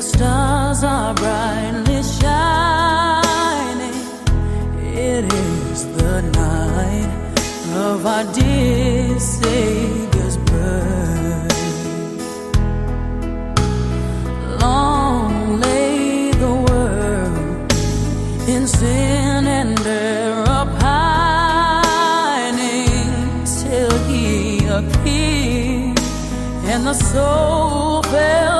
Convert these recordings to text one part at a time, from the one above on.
The stars are brightly shining. It is the night of our dear Savior's birth. Long lay the world in sin and error pining till He appeared and the soul fell.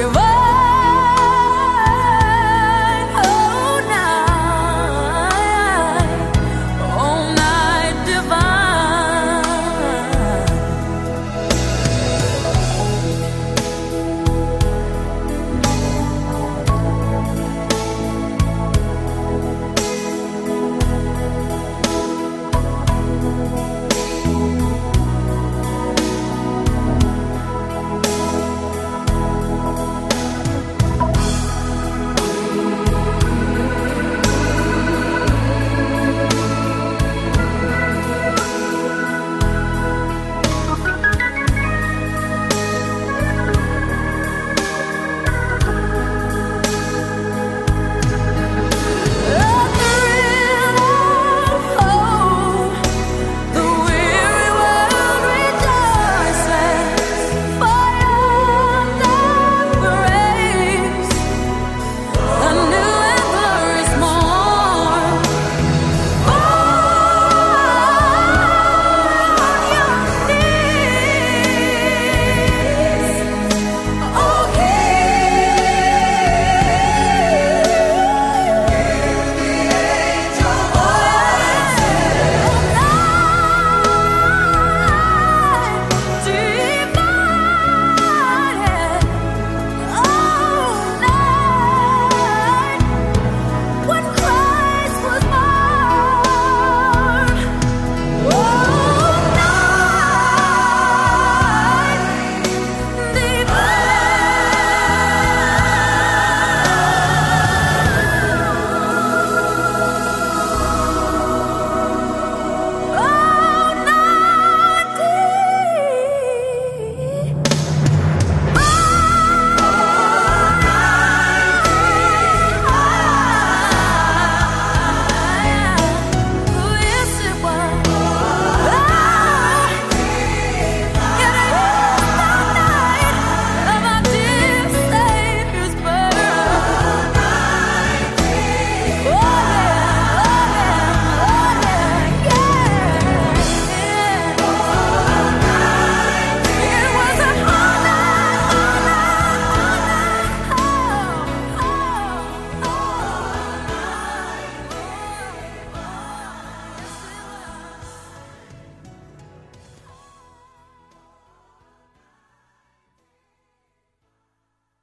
give up.